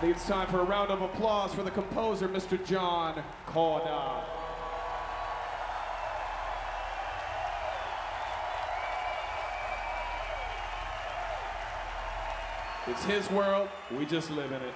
I think it's time for a round of applause for the composer, Mr. John Kaada. It's his world, we just live in it.